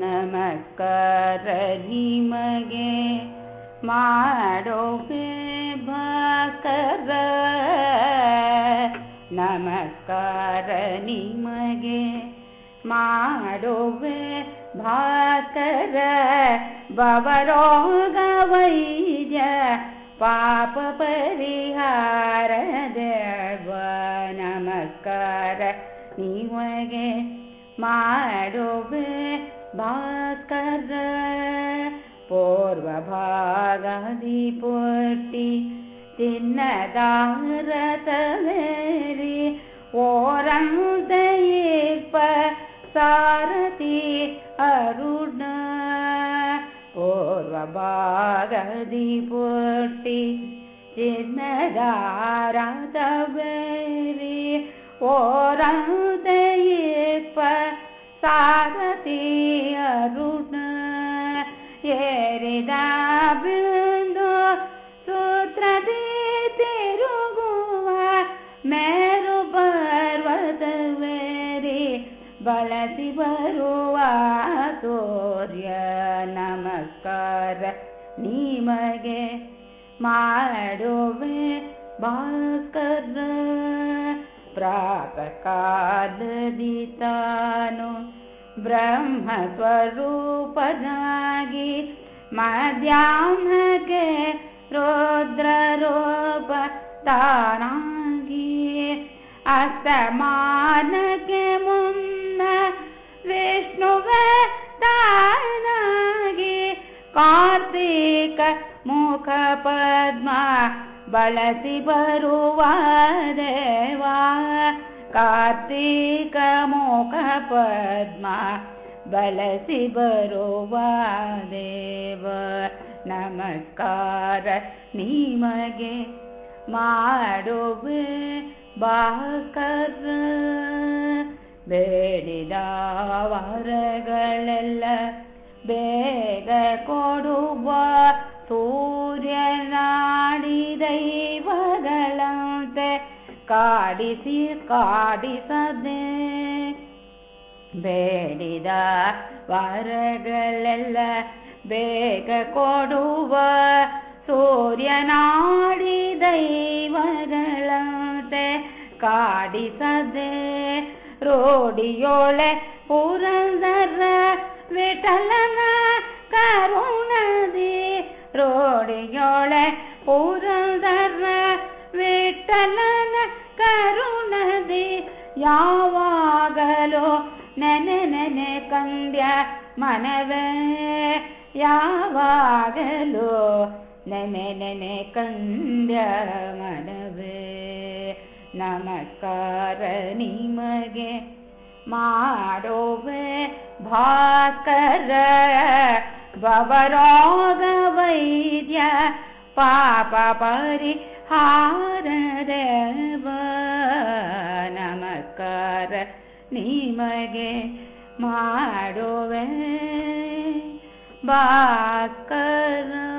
ನಮಸ್ಕಾರ ನಿಮಗೆ ಮಾಡೋಕೆ ಭಾಕರ ನಮಸ್ಕಾರ ನಿಮಗೆ ಮಾಡೋವೆ ಭಾಕರ ಬವರೋಗ ವೈದ್ಯ ಪಾಪ ಪರಿಹಾರ ದೇವ ನಮಸ್ಕಾರ ನಿಮಗೆ ಮಾಡೋವೆ भास्कर पोर्वा भीपुटी तयिप सारती अरुण पोर्वाभागीपुटी तेरि ओर दयि पारती ಏರಿದ ಬಿಂದು ಸೂತ್ರದಿ ತಿರುಗುವ ಮೇರು ಪರ್ವತವೇರಿ ಬಳಸಿ ಬರುವ ಸೂರ್ಯ ನಮಸ್ಕಾರ ನಿಮಗೆ ಮಾಡುವೆ ಭಾಸ್ಕರ ಪ್ರಾತಃ ಕಾಲದಿ ತಾನು ब्रह्म स्वरूपनागि मध्यामग रुद्ररूप तानाङ्गी असमानगमुन्न विष्णुव दानि कार्तिक बलसि बरुवा देवा ಮುಖ ಪದ್ಮ ಬಳಸಿ ಬರುವ ದೇವ ನಮಸ್ಕಾರ ನಿಮಗೆ ಮಾಡುವೆ ಬಾಕರ ಬೇಡಿದ ವರಗಳೆಲ್ಲ ಬೇಗ ಕೊಡುವ ಸೂರ್ಯನಾಡಿ ದೈವಗಳಂತೆ ಕಾಡಿಸಿ ಕಾಡಿಸದೆ ಬೇಡಿದ ವರಗಳೆಲ್ಲ ಬೇಗ ಕೊಡುವ ಸೂರ್ಯನಾಡಿ ದೈವಗಳಂತೆ ಕಾಡಿಸದೆ ರೋಡಿಯೋಳೆ ಪುರಂದರ ವಿಠಲನ ಕರುಣದಿ ಯಾವಾಗಲೂ ನೆನೆ ನೆನೆ ಕಂದ್ಯ ಮನವೇ ಯಾವಾಗಲೂ ನೆನೆ ನೆನೆ ಕಂದ್ಯ ಮನವೇ ನಮಸ್ಕಾರ ನಿಮಗೆ ಮಾಡೋವೆ ಭಾಸ್ಕರ ಭವರೋಗ ವೈದ್ಯ ಪಾಪ ಪರಿಹಾರ ನಮಸ್ಕಾರ ನಿಮಗೆ ಮಾಡುವೆ. ಭಾಸ್ಕರ